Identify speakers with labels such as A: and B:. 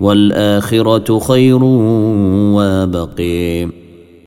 A: والآخرة خير وابقي.